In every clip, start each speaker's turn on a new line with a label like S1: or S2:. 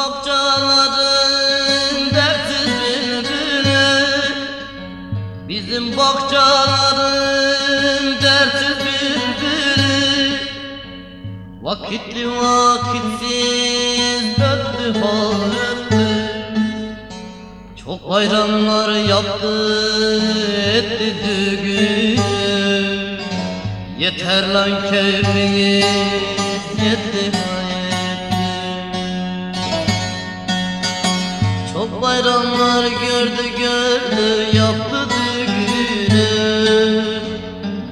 S1: bahçelerin dertsiz birbirine. Bizim bahçelerin dertsiz birbiri Vakitli vakitsiz döktü hal Çok bayramlar yaptı etti düğün Yeter lan keyfiniz yetti hayat bayramlar gördü gördü yaptı düğünü.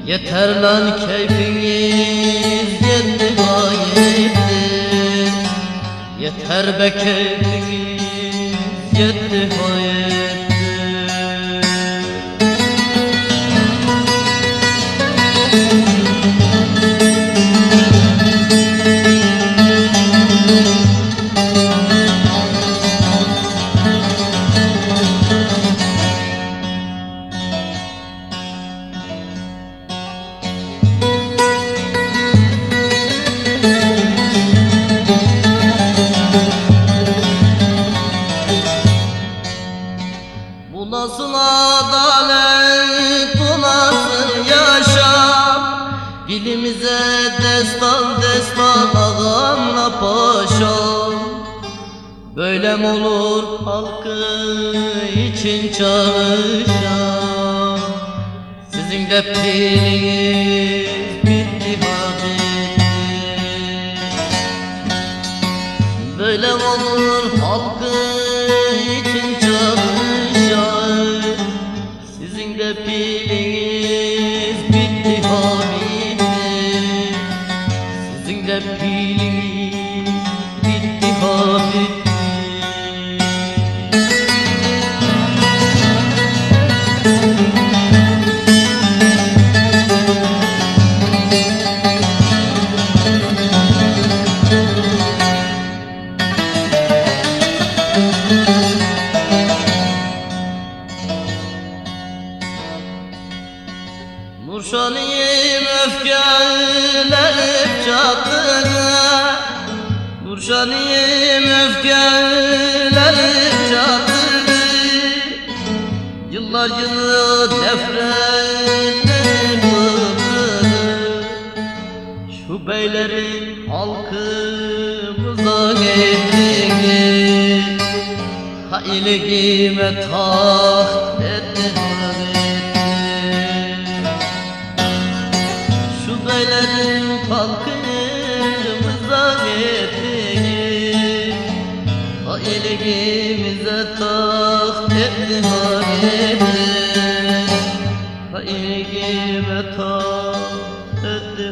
S1: Yeter lan keyfiniz yetti hayetti Yeter be keyfiniz yetti hayetti Bu nasıl adalet, bu nasıl yaşam? Dilimize destan destan ağamla paşam. Böyle mi olur halkı için çalışan? Sizin de piliniz Nurşaniyim öfkelenip çattığına. Nurşaniyim öfkelenip çattığına. Yıllar yılı nefretten bıktı Şu beylerin halkımıza ettiği Ha iligime taht etti halkımıza getirip Hailgimize taht etti halimiz Hailgime taht etti